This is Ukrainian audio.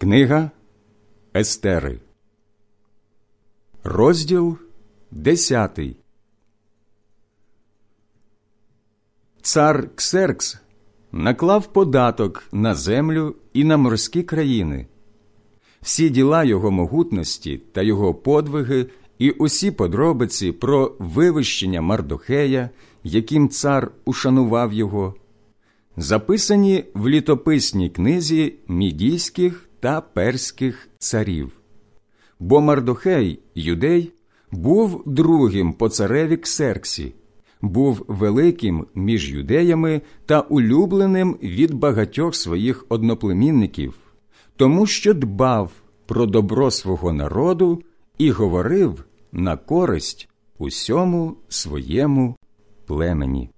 Книга Естери, розділ десятий. Цар Ксеркс наклав податок на землю і на морські країни. Всі діла його могутності та його подвиги і усі подробиці про вивищення Мардохея, яким цар ушанував його, записані в літописній книзі мідійських та перських царів. Бо Мардохей, юдей, був другим по цареві Ксерксі, був великим між юдеями та улюбленим від багатьох своїх одноплемінників, тому що дбав про добро свого народу і говорив на користь усьому своєму племені.